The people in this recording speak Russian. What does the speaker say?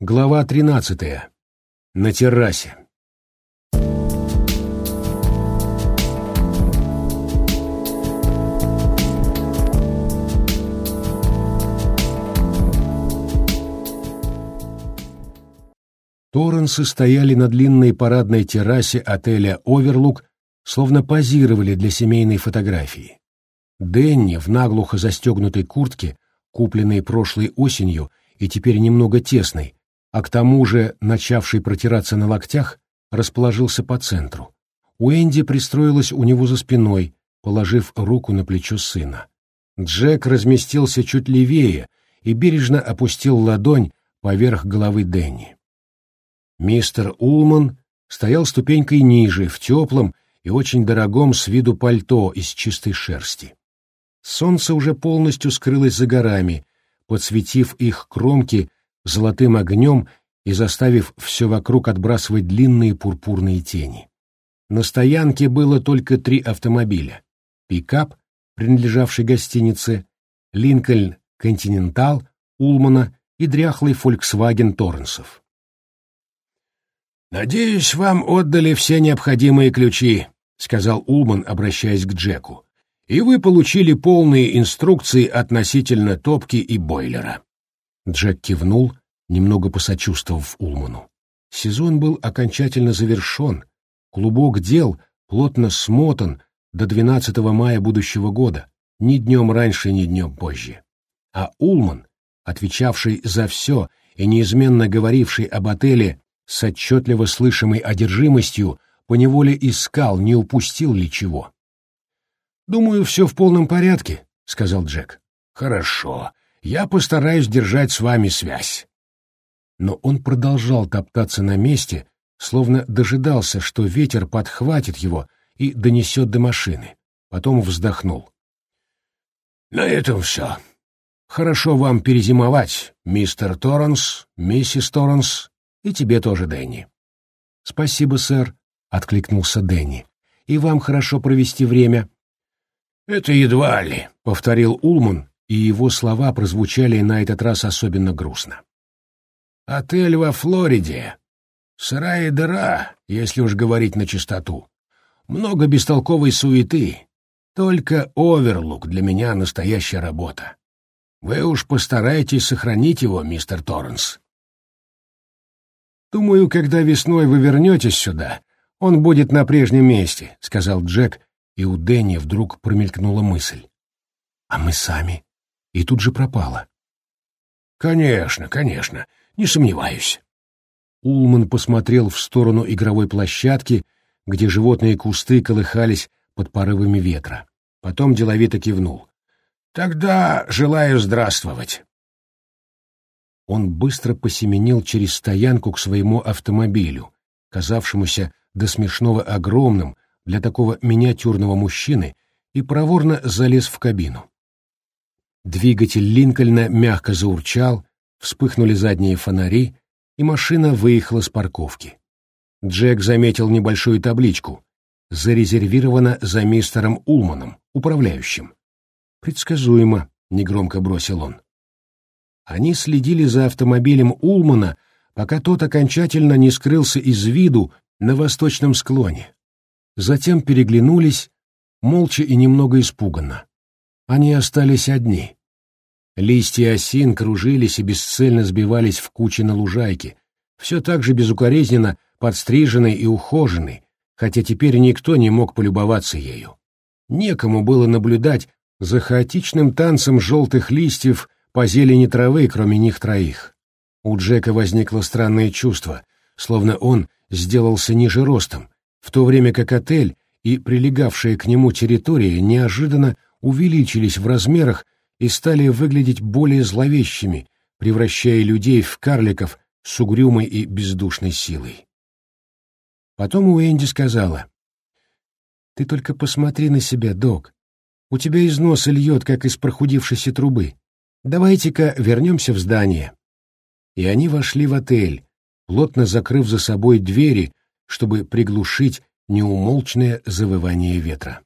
Глава 13. На террасе. Торренсы стояли на длинной парадной террасе отеля «Оверлук», словно позировали для семейной фотографии. Дэнни в наглухо застегнутой куртке, купленной прошлой осенью и теперь немного тесной, а к тому же, начавший протираться на локтях, расположился по центру. Уэнди пристроилась у него за спиной, положив руку на плечо сына. Джек разместился чуть левее и бережно опустил ладонь поверх головы Дэнни. Мистер Улман стоял ступенькой ниже, в теплом и очень дорогом с виду пальто из чистой шерсти. Солнце уже полностью скрылось за горами, подсветив их кромки золотым огнем и заставив все вокруг отбрасывать длинные пурпурные тени. На стоянке было только три автомобиля. Пикап, принадлежавший гостинице, Линкольн Континентал, Улмана и дряхлый Volkswagen Торренсов. «Надеюсь, вам отдали все необходимые ключи», — сказал Улман, обращаясь к Джеку, «и вы получили полные инструкции относительно топки и бойлера». Джек кивнул, немного посочувствовав Улману. Сезон был окончательно завершен, клубок дел плотно смотан до 12 мая будущего года, ни днем раньше, ни днем позже. А Улман, отвечавший за все и неизменно говоривший об отеле с отчетливо слышимой одержимостью, поневоле искал, не упустил ли чего. «Думаю, все в полном порядке», — сказал Джек. «Хорошо. Я постараюсь держать с вами связь но он продолжал топтаться на месте, словно дожидался, что ветер подхватит его и донесет до машины. Потом вздохнул. «На этом все. Хорошо вам перезимовать, мистер Торренс, миссис Торренс, и тебе тоже, Дэнни». «Спасибо, сэр», — откликнулся Дэнни. «И вам хорошо провести время». «Это едва ли», — повторил Улман, и его слова прозвучали на этот раз особенно грустно. Отель во Флориде. Сырая дыра, если уж говорить на чистоту. Много бестолковой суеты. Только оверлук для меня настоящая работа. Вы уж постарайтесь сохранить его, мистер Торренс. «Думаю, когда весной вы вернетесь сюда, он будет на прежнем месте», — сказал Джек, и у Дэнни вдруг промелькнула мысль. «А мы сами?» И тут же пропала. «Конечно, конечно не сомневаюсь. Улман посмотрел в сторону игровой площадки, где животные кусты колыхались под порывами ветра. Потом деловито кивнул. «Тогда желаю здравствовать». Он быстро посеменил через стоянку к своему автомобилю, казавшемуся до смешного огромным для такого миниатюрного мужчины, и проворно залез в кабину. Двигатель Линкольна мягко заурчал, вспыхнули задние фонари, и машина выехала с парковки. Джек заметил небольшую табличку «Зарезервировано за мистером Улманом, управляющим». «Предсказуемо», — негромко бросил он. Они следили за автомобилем Улмана, пока тот окончательно не скрылся из виду на восточном склоне. Затем переглянулись, молча и немного испуганно. Они остались одни. Листья осин кружились и бесцельно сбивались в кучи на лужайке, все так же безукоризненно подстриженной и ухоженной, хотя теперь никто не мог полюбоваться ею. Некому было наблюдать за хаотичным танцем желтых листьев по зелени травы, кроме них троих. У Джека возникло странное чувство, словно он сделался ниже ростом, в то время как отель и прилегавшая к нему территория неожиданно увеличились в размерах и стали выглядеть более зловещими, превращая людей в карликов с угрюмой и бездушной силой. Потом Уэнди сказала, «Ты только посмотри на себя, док. У тебя из носа льет, как из прохудившейся трубы. Давайте-ка вернемся в здание». И они вошли в отель, плотно закрыв за собой двери, чтобы приглушить неумолчное завывание ветра.